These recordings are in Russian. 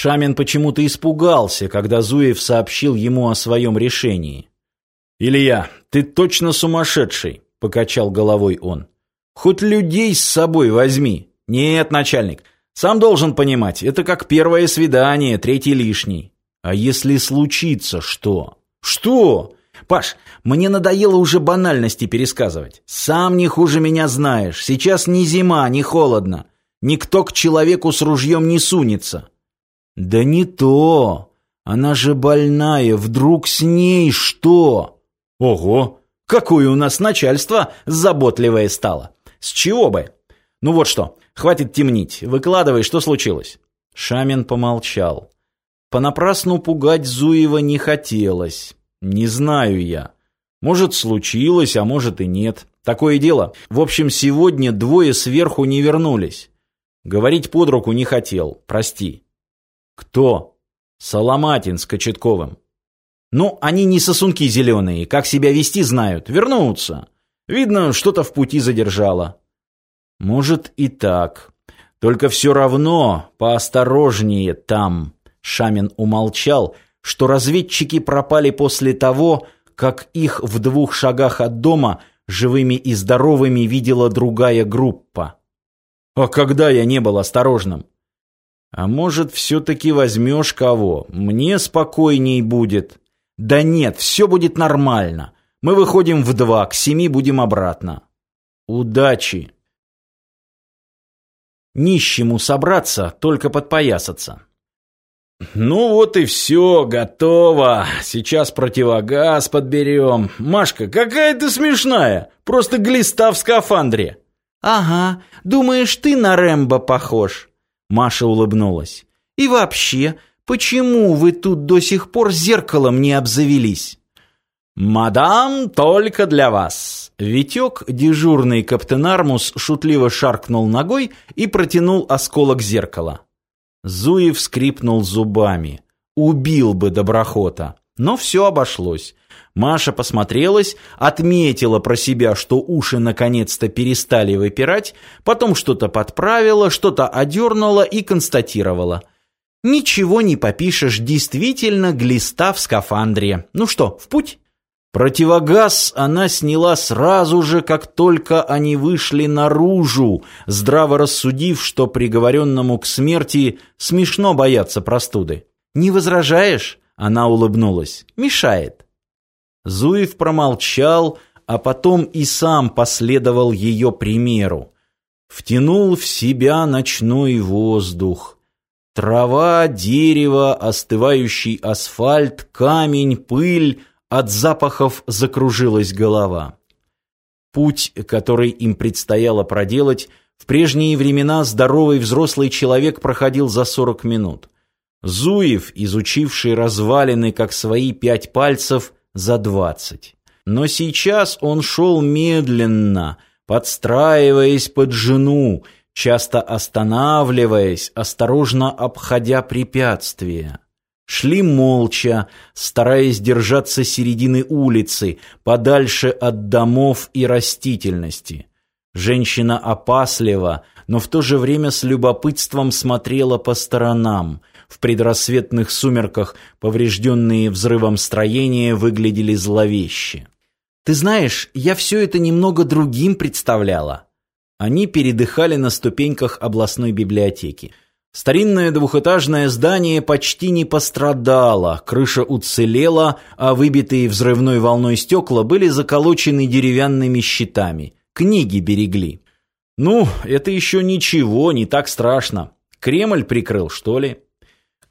Шамин почему-то испугался, когда Зуев сообщил ему о своем решении. «Илья, ты точно сумасшедший!» — покачал головой он. «Хоть людей с собой возьми!» «Нет, начальник, сам должен понимать, это как первое свидание, третий лишний. А если случится что?» «Что?» «Паш, мне надоело уже банальности пересказывать. Сам не хуже меня знаешь. Сейчас ни зима, ни холодно. Никто к человеку с ружьем не сунется. Да не то. Она же больная, вдруг с ней что? Ого, какое у нас начальство заботливое стало. С чего бы? Ну вот что, хватит темнить. Выкладывай, что случилось. Шамин помолчал. Понапрасну пугать Зуева не хотелось. Не знаю я. Может, случилось, а может и нет. Такое дело. В общем, сегодня двое сверху не вернулись. Говорить под руку не хотел, прости. Кто? Соломатин с Кочетковым. Ну, они не сосунки зеленые, как себя вести знают. Вернутся. Видно, что-то в пути задержало. Может и так. Только все равно поосторожнее там. Шамин умолчал, что разведчики пропали после того, как их в двух шагах от дома живыми и здоровыми видела другая группа. А когда я не был осторожным? А может, все-таки возьмешь кого? Мне спокойней будет. Да нет, все будет нормально. Мы выходим в два, к семи будем обратно. Удачи. Нищему собраться, только подпоясаться. Ну вот и все, готово. Сейчас противогаз подберем. Машка, какая ты смешная. Просто глиста в скафандре. «Ага, думаешь, ты на Рэмбо похож?» Маша улыбнулась. «И вообще, почему вы тут до сих пор зеркалом не обзавелись?» «Мадам, только для вас!» Витек, дежурный каптен Армус, шутливо шаркнул ногой и протянул осколок зеркала. Зуев скрипнул зубами. Убил бы доброхота. Но все обошлось. Маша посмотрелась, отметила про себя, что уши наконец-то перестали выпирать, потом что-то подправила, что-то одернула и констатировала. «Ничего не попишешь, действительно глиста в скафандре. Ну что, в путь?» Противогаз она сняла сразу же, как только они вышли наружу, здраво рассудив, что приговоренному к смерти смешно бояться простуды. «Не возражаешь?» — она улыбнулась. «Мешает». Зуев промолчал, а потом и сам последовал ее примеру. Втянул в себя ночной воздух. Трава, дерево, остывающий асфальт, камень, пыль, от запахов закружилась голова. Путь, который им предстояло проделать, в прежние времена здоровый взрослый человек проходил за сорок минут. Зуев, изучивший развалины как свои пять пальцев, за двадцать. Но сейчас он шел медленно, подстраиваясь под жену, часто останавливаясь, осторожно обходя препятствия. Шли молча, стараясь держаться середины улицы, подальше от домов и растительности. Женщина опасливо, но в то же время с любопытством смотрела по сторонам – в предрассветных сумерках поврежденные взрывом строения выглядели зловеще. «Ты знаешь, я все это немного другим представляла». Они передыхали на ступеньках областной библиотеки. Старинное двухэтажное здание почти не пострадало, крыша уцелела, а выбитые взрывной волной стекла были заколочены деревянными щитами. Книги берегли. Ну, это еще ничего, не так страшно. Кремль прикрыл, что ли?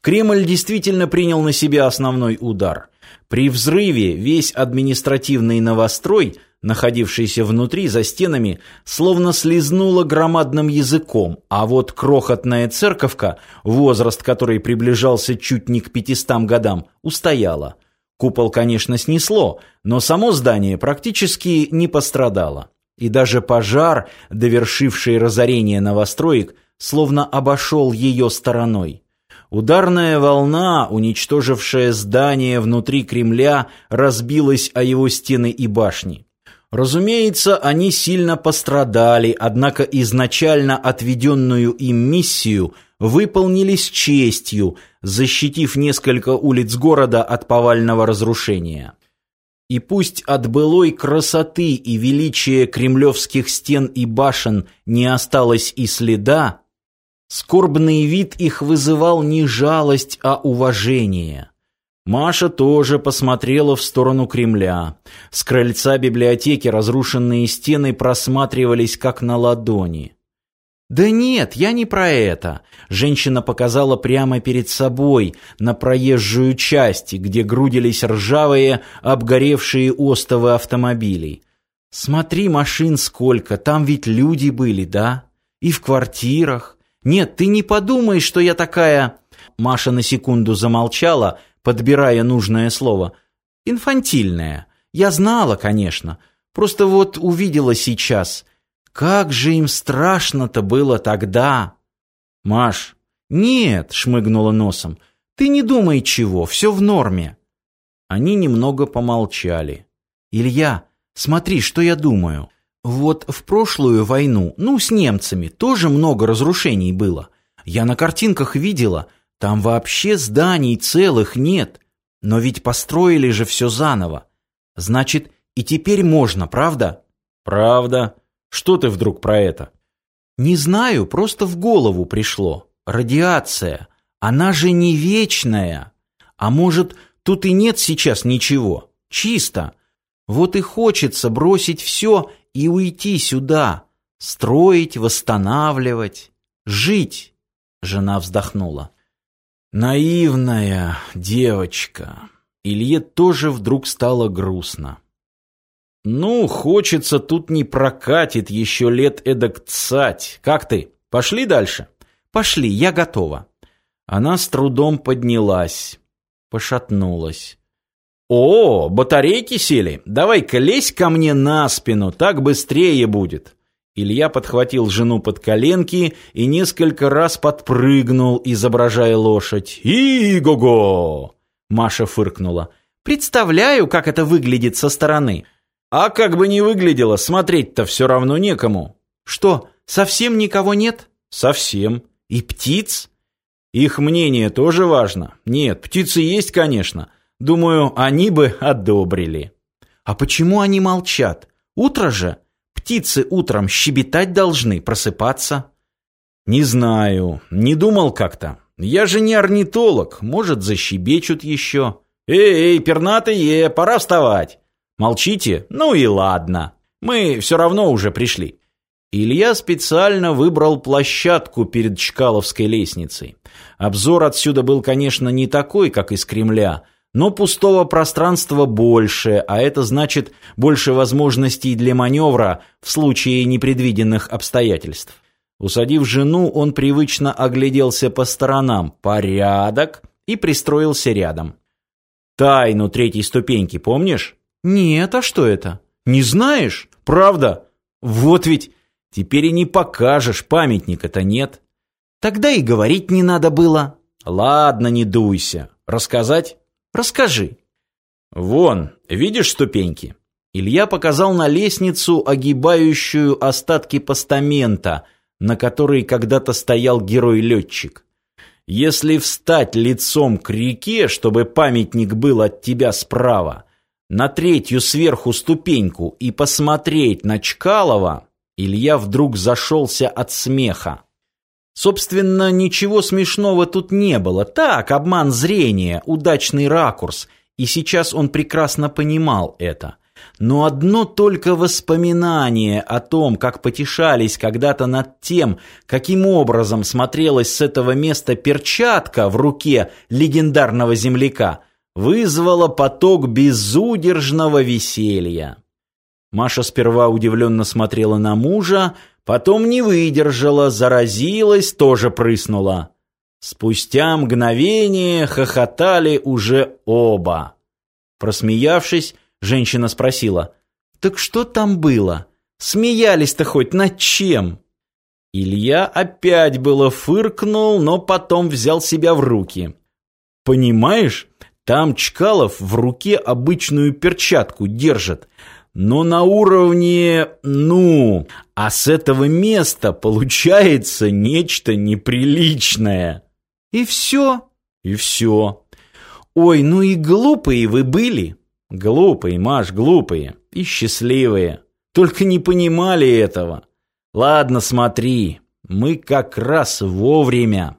Кремль действительно принял на себя основной удар. При взрыве весь административный новострой, находившийся внутри за стенами, словно слезнуло громадным языком, а вот крохотная церковка, возраст которой приближался чуть не к пятистам годам, устояла. Купол, конечно, снесло, но само здание практически не пострадало. И даже пожар, довершивший разорение новостроек, словно обошел ее стороной. Ударная волна, уничтожившая здание внутри Кремля, разбилась о его стены и башни. Разумеется, они сильно пострадали, однако изначально отведенную им миссию выполнили с честью, защитив несколько улиц города от повального разрушения. И пусть от былой красоты и величия кремлевских стен и башен не осталось и следа, скорбный вид их вызывал не жалость, а уважение. Маша тоже посмотрела в сторону Кремля. С крыльца библиотеки разрушенные стены просматривались как на ладони. «Да нет, я не про это». Женщина показала прямо перед собой, на проезжую часть, где грудились ржавые, обгоревшие остовы автомобилей. «Смотри, машин сколько, там ведь люди были, да? И в квартирах. Нет, ты не подумай, что я такая...» Маша на секунду замолчала, подбирая нужное слово. «Инфантильная. Я знала, конечно. Просто вот увидела сейчас. Как же им страшно-то было тогда!» «Маш!» «Нет!» — шмыгнула носом. «Ты не думай чего, все в норме». Они немного помолчали. «Илья, смотри, что я думаю. Вот в прошлую войну, ну, с немцами, тоже много разрушений было. Я на картинках видела, там вообще зданий целых нет. Но ведь построили же все заново. Значит, и теперь можно, правда? Правда. Что ты вдруг про это? Не знаю, просто в голову пришло. Радиация. Она же не вечная. А может, тут и нет сейчас ничего. Чисто. Вот и хочется бросить все и уйти сюда. Строить, восстанавливать, жить. Жена вздохнула. Наивная девочка. Илье тоже вдруг стало грустно. Ну, хочется, тут не прокатит еще лет эдак цать. Как ты? Пошли дальше? Пошли, я готова. Она с трудом поднялась, пошатнулась. О, батарейки сели. Давай-ка лезь ко мне на спину, так быстрее будет. Илья подхватил жену под коленки и несколько раз подпрыгнул, изображая лошадь. «И-го-го!» Маша фыркнула. «Представляю, как это выглядит со стороны». «А как бы ни выглядело, смотреть-то все равно некому». «Что, совсем никого нет?» «Совсем. И птиц?» «Их мнение тоже важно. Нет, птицы есть, конечно. Думаю, они бы одобрили». «А почему они молчат? Утро же?» Птицы утром щебетать должны, просыпаться. Не знаю, не думал как-то. Я же не орнитолог, может, защебечут еще. Эй, пернатые, пора вставать. Молчите? Ну и ладно. Мы все равно уже пришли. Илья специально выбрал площадку перед Чкаловской лестницей. Обзор отсюда был, конечно, не такой, как из Кремля – но пустого пространства больше, а это значит больше возможностей для маневра в случае непредвиденных обстоятельств. Усадив жену, он привычно огляделся по сторонам. Порядок. И пристроился рядом. Тайну третьей ступеньки помнишь? Нет, а что это? Не знаешь? Правда? Вот ведь теперь и не покажешь, памятника-то нет. Тогда и говорить не надо было. Ладно, не дуйся. Рассказать? Расскажи». «Вон, видишь ступеньки?» Илья показал на лестницу, огибающую остатки постамента, на которой когда-то стоял герой-летчик. «Если встать лицом к реке, чтобы памятник был от тебя справа, на третью сверху ступеньку и посмотреть на Чкалова, Илья вдруг зашелся от смеха. Собственно, ничего смешного тут не было. Так, обман зрения, удачный ракурс. И сейчас он прекрасно понимал это. Но одно только воспоминание о том, как потешались когда-то над тем, каким образом смотрелась с этого места перчатка в руке легендарного земляка, вызвало поток безудержного веселья. Маша сперва удивленно смотрела на мужа, Потом не выдержала, заразилась, тоже прыснула. Спустя мгновение хохотали уже оба. Просмеявшись, женщина спросила, «Так что там было? Смеялись-то хоть над чем?» Илья опять было фыркнул, но потом взял себя в руки. «Понимаешь, там Чкалов в руке обычную перчатку держит, но на уровне, ну, а с этого места получается нечто неприличное. И все? И все. Ой, ну и глупые вы были. Глупые, Маш, глупые. И счастливые. Только не понимали этого. Ладно, смотри, мы как раз вовремя.